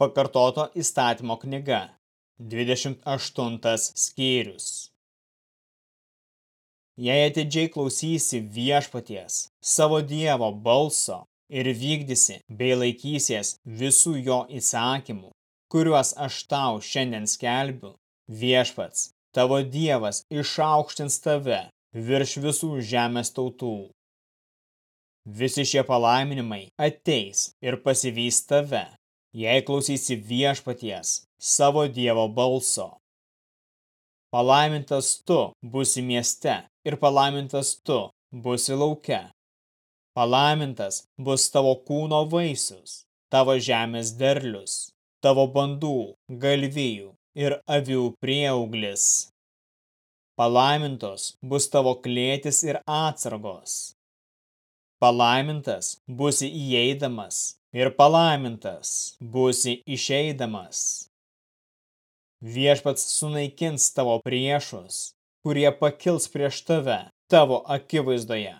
Pakartoto įstatymo knyga, 28 skyrius. Jei atidžiai klausysi viešpaties, savo Dievo balso ir vykdysi bei laikysies visų jo įsakymų, kuriuos aš tau šiandien skelbiu, viešpats, tavo Dievas išaukštins tave virš visų žemės tautų. Visi šie palaiminimai ateis ir pasivys tave, jei klausysi viešpaties savo Dievo balso. Palaimintas tu būsi mieste ir palaimintas tu būsi lauke. Palaimintas bus tavo kūno vaisius, tavo žemės derlius, tavo bandų, galvijų ir avių prieauglis. Palaimintos bus tavo klėtis ir atsargos, Palaimintas būsi įeidamas ir palaimintas būsi išeidamas. Viešpats sunaikins tavo priešus, kurie pakils prieš tave tavo akivaizdoje.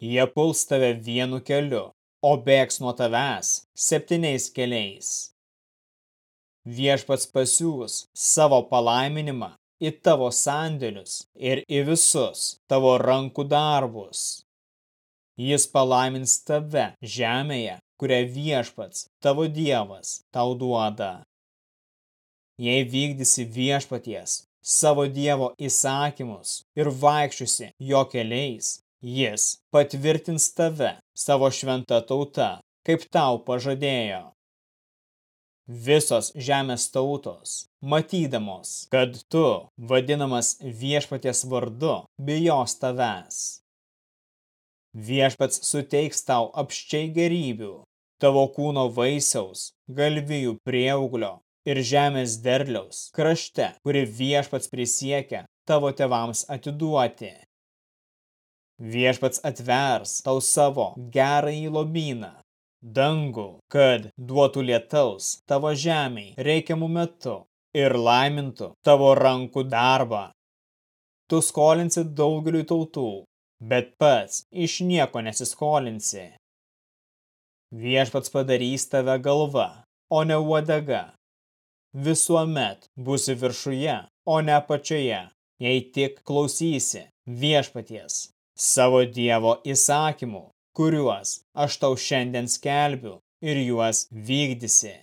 Jie puls tave vienu keliu, o bėgs nuo tavęs septyniais keliais. Viešpats pasiūs savo palaiminimą į tavo sandėlius ir į visus tavo rankų darbus. Jis palaimins tave žemėje, kurią viešpats, tavo dievas, tau duoda. Jei vykdysi viešpaties, savo dievo įsakymus ir vaikščiusi jo keliais, jis patvirtins tave savo šventa tauta, kaip tau pažadėjo. Visos žemės tautos, matydamos, kad tu, vadinamas viešpaties vardu, bijos tavęs. Viešpats suteiks tau apščiai gerybių, tavo kūno vaisiaus, galvijų prieauglio ir žemės derliaus krašte, kuri viešpats prisiekia tavo tevams atiduoti. Viešpats atvers tau savo gerąjį lobyną, dangų, kad duotų lietaus tavo žemiai reikiamų metu ir laimintų tavo rankų darbą. Tu skolinsi daugeliu tautų bet pats iš nieko nesiskolinsi. Viešpats padarys tave galva, o ne uodega. Visuomet būsi viršuje, o ne apačioje, jei tik klausysi viešpaties savo Dievo įsakymų, kuriuos aš tau šiandien skelbiu ir juos vykdysi.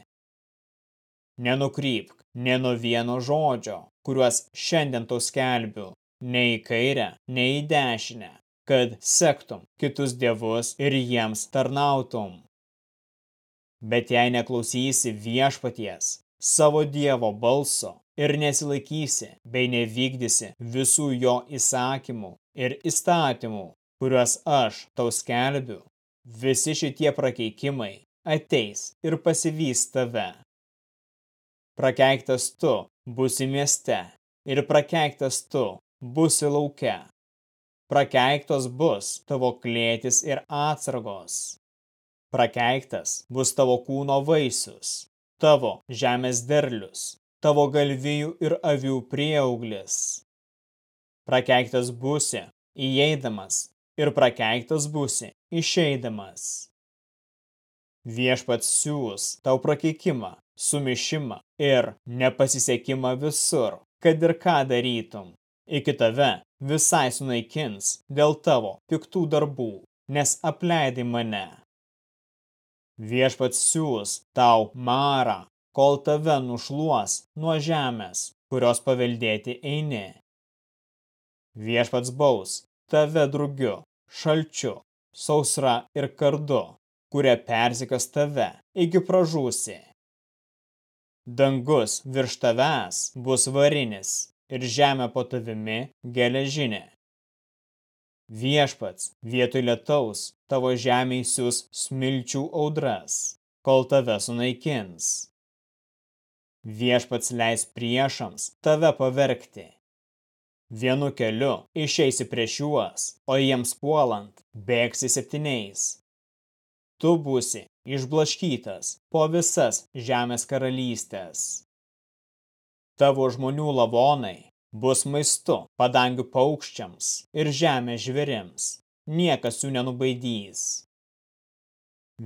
Nenukrypk ne nuo vieno žodžio, kuriuos šiandien tau skelbiu, nei į kairę, nei į dešinę, kad sektum kitus dievus ir jiems tarnautum. Bet jei neklausysi viešpaties, savo dievo balso ir nesilaikysi bei nevykdysi visų jo įsakymų ir įstatymų, kuriuos aš tau skelbiu, visi šitie prakeikimai ateis ir pasivys tave. Prakeiktas tu būsi mieste ir prakeiktas tu būsi lauke prakeiktos bus tavo klėtis ir atsargos. Prakeiktas bus tavo kūno vaisius, tavo žemės derlius, tavo galvijų ir avių prieauglis. Prakeiktas būsi įeidamas ir prakeiktas būsi išeidamas. Viešpats siūs tau prakeikimą, sumišimą ir nepasisekimą visur, kad ir ką darytum. Iki tave visai sunaikins dėl tavo piktų darbų, nes apleidai mane. Viešpats siūs tau marą, kol tave nušluos nuo žemės, kurios paveldėti eini. Viešpats baus tave drugiu, šalčiu, sausra ir kardu, kurie persikas tave, iki pražūsi. Dangus virš tavęs bus varinis, ir žemė po tavimi geležinė. Viešpats vietoj lietaus tavo žemėj siūs smilčių audras, kol tave sunaikins. Viešpats leis priešams tave pavergti. Vienu keliu išeisi prieš juos, o jiems puolant bėgsi septyniais. Tu būsi išblaškytas po visas žemės karalystės. Tavo žmonių lavonai bus maistu padangių paukščiams ir žemės žvėrims. Niekas jų nenubaidys.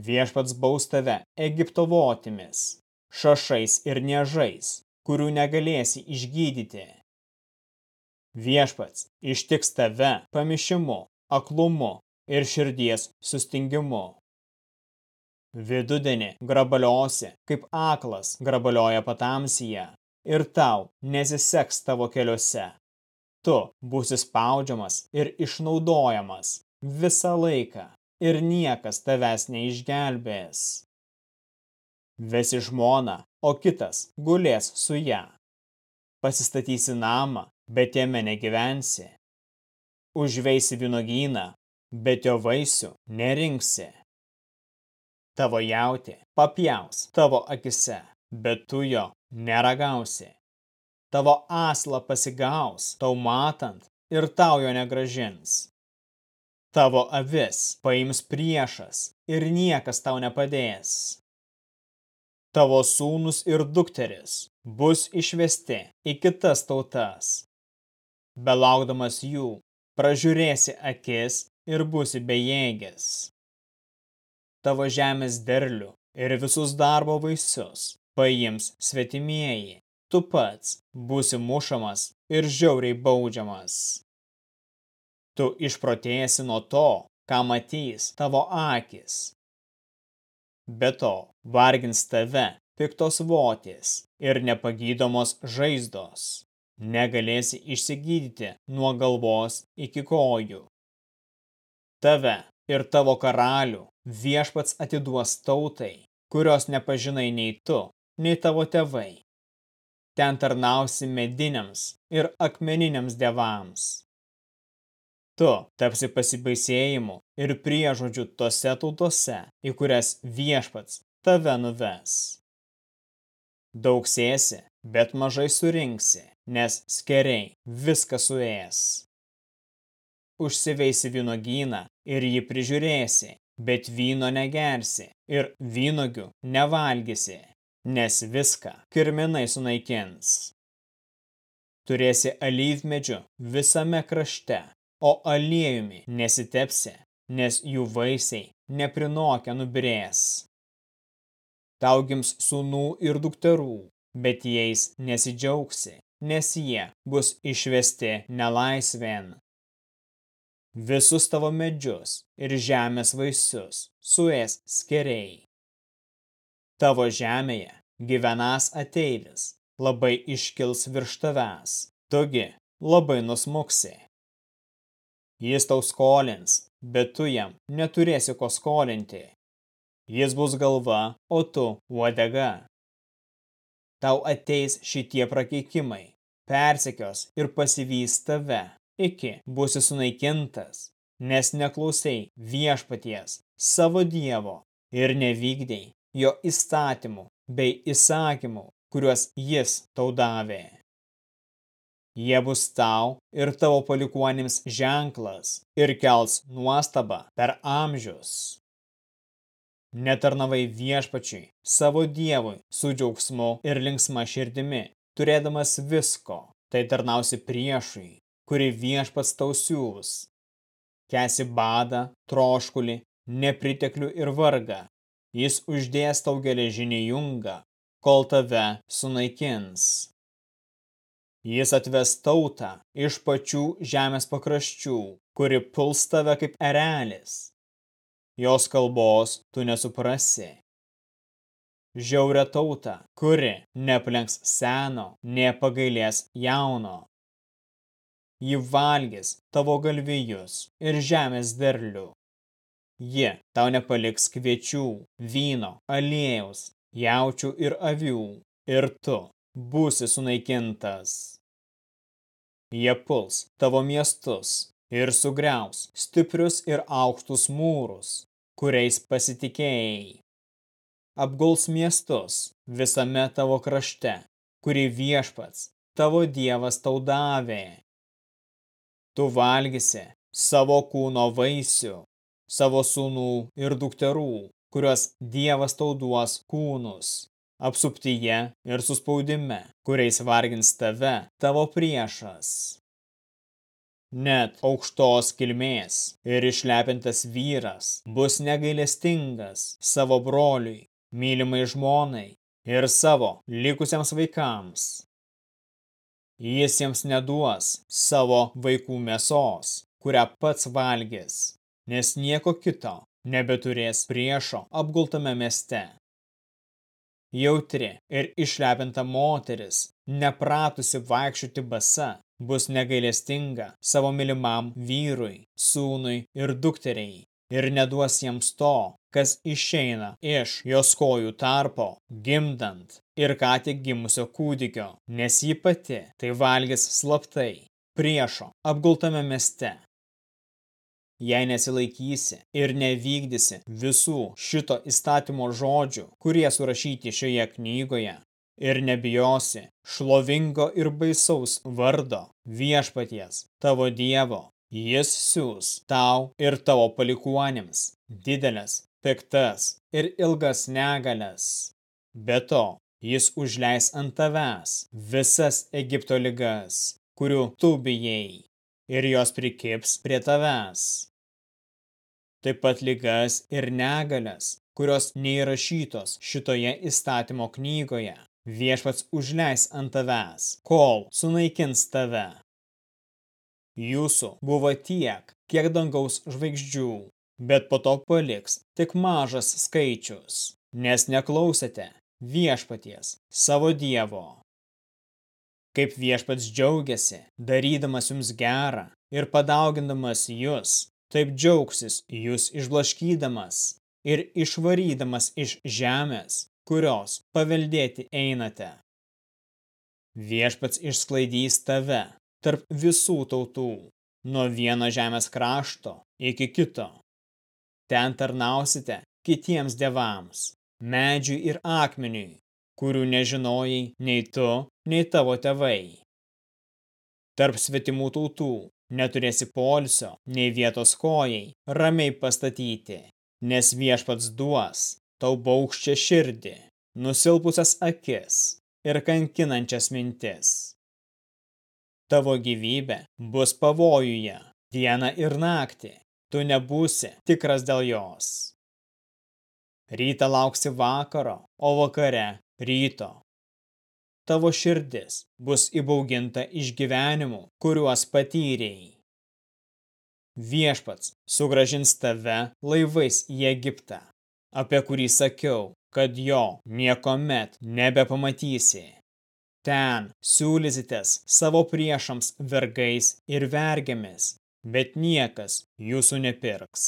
Viešpats baus tave Egipto votimis, šašais ir niežais, kurių negalėsi išgydyti. Viešpats ištiks tave pamišimu, aklumu ir širdies sustingimu. Vidudienį grabaliosi, kaip aklas grabalioja patamsyje, ir tau nesiseks tavo keliuose. Tu būsi spaudžiamas ir išnaudojamas visą laiką, ir niekas tavęs neišgelbės. Vesi žmoną, o kitas gulės su ją. Pasistatysi namą, bet jame negyvensi. Užveisi vynogyną, bet jo vaisių nerinksi. Tavo jauti papjaus tavo akise, bet tu jo neragausi. Tavo aslą pasigaus, tau matant, ir tau jo negražins. Tavo avis paims priešas ir niekas tau nepadės. Tavo sūnus ir dukteris bus išvesti į kitas tautas. Belaukdamas jų, pražiūrėsi akis ir būsi bejėgis tavo žemės derlių ir visus darbo vaisius paims svetimieji. Tu pats būsi mušamas ir žiauriai baudžiamas. Tu išprotėsi nuo to, ką matys tavo akis. Be to, vargins tave piktos votys ir nepagydomos žaizdos. Negalėsi išsigydyti nuo galvos iki kojų. Tave ir tavo karalių viešpats atiduos tautai, kurios nepažinai nei tu, nei tavo tėvai. Ten tarnausi mediniams ir akmeniniams devams. Tu tapsi pasibaisėjimu ir priežodžiu tose tautose, į kurias viešpats tave nuves. Daug sėsi, bet mažai surinksi, nes skeriai viską suės užsiveisi vynogyną ir jį prižiūrėsi, bet vyno negersi ir vynogių nevalgysi, nes viską kirminai sunaikins. Turėsi alyvmedžių visame krašte, o aliejumi nesitepsi, nes jų vaisiai neprinokę nubirės. Tau gims sūnų ir dukterų, bet jais nesidžiaugsi, nes jie bus išvesti nelaisvėn visus tavo medžius ir žemės vaisius suės skeriai. Tavo žemėje gyvenas ateivis labai iškils virš tavęs, tugi labai nusmuksi. Jis tau skolins, bet tu jam neturėsi ko skolinti. Jis bus galva, o tu uodega. Tau ateis šitie prakeikimai, persekios ir pasivys tave iki būsi sunaikintas, nes neklausai viešpaties savo dievo ir nevykdei jo įstatymų bei įsakymų, kuriuos jis tau davė. Jie bus tau ir tavo palikuonims ženklas ir kels nuostabą per amžius. Netarnavai viešpačiui savo dievui su džiaugsmu ir linksma širdimi, turėdamas visko, tai tarnausi priešui, kuri viešpats tau siūlus. Kesi badą, troškulį, nepriteklių ir vargą. Jis uždės tau geležinį jungą, kol tave sunaikins. Jis atves tautą iš pačių žemės pakraščių, kuri puls tave kaip erelis. Jos kalbos tu nesuprasi. Žiauria tauta, kuri neplenks seno, nepagailės jauno ji valgys tavo galvijus ir žemės derlių. Ji tau nepaliks kviečių, vyno, aliejaus, jaučių ir avių, ir tu būsi sunaikintas. Jie puls tavo miestus ir sugriaus stiprius ir aukštus mūrus, kuriais pasitikėjai. Apguls miestus visame tavo krašte, kurį viešpats, tavo dievas tau davė tu valgysi savo kūno vaisių, savo sūnų ir dukterų, kuriuos Dievas tau duos kūnus, apsuptyje ir suspaudime, kuriais vargins tave tavo priešas. Net aukštos kilmės ir išlepintas vyras bus negailestingas savo broliui, mylimai žmonai ir savo likusiems vaikams. Jis jiems neduos savo vaikų mėsos, kurią pats valgys, nes nieko kito nebeturės priešo apgultame mieste. Jautri ir išlepinta moteris, nepratusi vaikščioti basa, bus negailestinga savo mylimam vyrui, sūnui ir dukteriai ir neduos jiems to, kas išeina iš jos kojų tarpo, gimdant ir ką tik gimusio kūdikio, nes ji pati tai valgys slaptai, priešo apgultame mieste jei nesilaikysi ir nevykdysi visų šito įstatymo žodžių, kurie surašyti šioje knygoje, ir nebijosi šlovingo ir baisaus vardo viešpaties tavo dievo, jis siūs tau ir tavo palikuonėms didelės, piktas ir ilgas negalės. Be to, jis užleis ant tavęs visas Egipto ligas, kurių tu bijai, ir jos prikips prie tavęs. Taip pat lygas ir negalias, kurios neįrašytos šitoje įstatymo knygoje, viešpats užleis ant tavęs, kol sunaikins tave. Jūsų buvo tiek, kiek dangaus žvaigždžių, bet po to paliks tik mažas skaičius, nes neklausėte viešpaties savo dievo kaip viešpats džiaugiasi, darydamas jums gerą ir padaugindamas jūs, taip džiaugsis jūs išblaškydamas ir išvarydamas iš žemės, kurios paveldėti einate. Viešpats išsklaidys tave tarp visų tautų, nuo vieno žemės krašto iki kito. Ten tarnausite kitiems devams, medžiui ir akmeniui, kurių nežinojai nei tu, nei tavo tėvai. Tarp svetimų tautų neturėsi polsio, nei vietos kojai, ramiai pastatyti, nes viešpats duos tau baukščią širdį, nusilpusias akis ir kankinančias mintis. Tavo gyvybė bus pavojuje dieną ir naktį, tu nebūsi tikras dėl jos. Rytą lauksi vakaro, o vakare ryto. Tavo širdis bus įbauginta išgyvenimų, kuriuos patyrėjai. Viešpats sugražins tave laivais į Egiptą, apie kurį sakiau, kad jo niekomet nebepamatysi. Ten siūlysitės savo priešams vergais ir vergėmis, bet niekas jūsų nepirks.